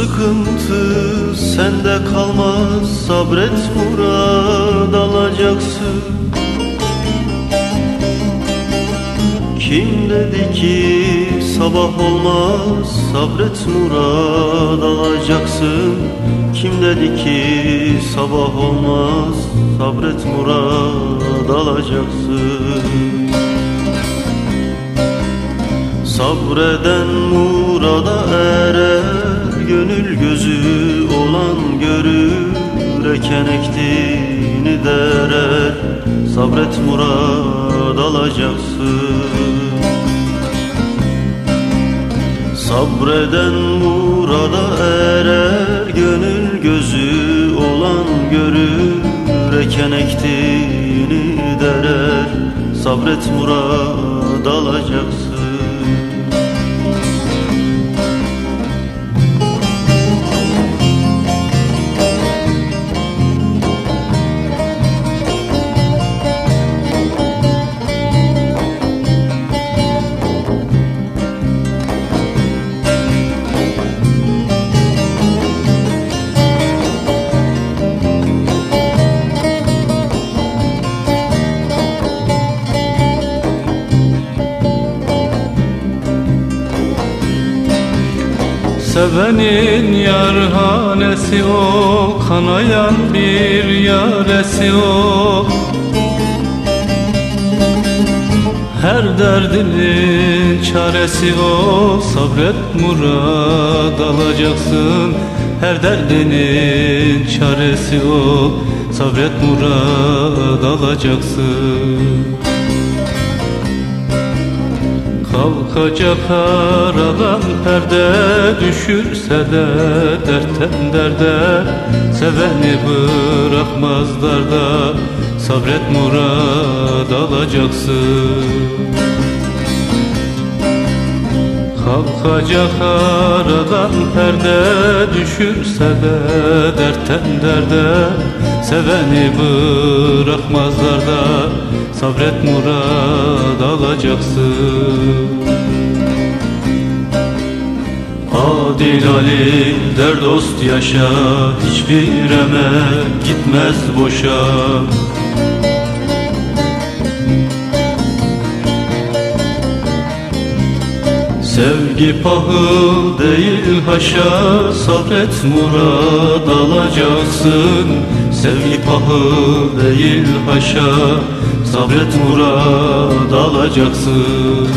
Sıkıntı sende kalmaz. Sabret murad alacaksın. Kim dedi ki sabah olmaz? Sabret murad alacaksın. Kim dedi ki sabah olmaz? Sabret murad alacaksın. Sabreden murada erer Gönül gözü olan görür Eken ektiğini derer. Sabret murad alacaksın. Sabreden murada erer Gönül gözü olan görür Eken ektiğini derer. Sabret murad alacaksın Sevenin yarhanesi o Kanayan bir yaresi o. Her derdinin çaresi o Sabret murad alacaksın. Her derdinin çaresi o Sabret murad alacaksın Kalkacak aradan perde düşürse de dertten derde Seveni bırakmazlar da sabret murad alacaksın. Kalkacak aradan perde düşürse de dertten derde Seveni bırakmazlar da sabret murad alacaksın. Adil Ali der dost yaşa Hiçbir emek gitmez boşa. Sevgi pahıl değil haşa Sabret murad alacaksın Sevgi pahıl değil haşa Sabret murad alacaksın.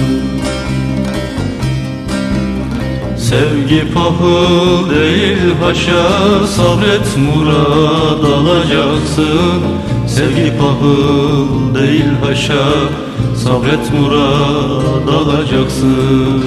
Sevgi pahıl değil haşa Sabret murad alacaksın. Sevgi pahıl değil haşa Sabret murad alacaksın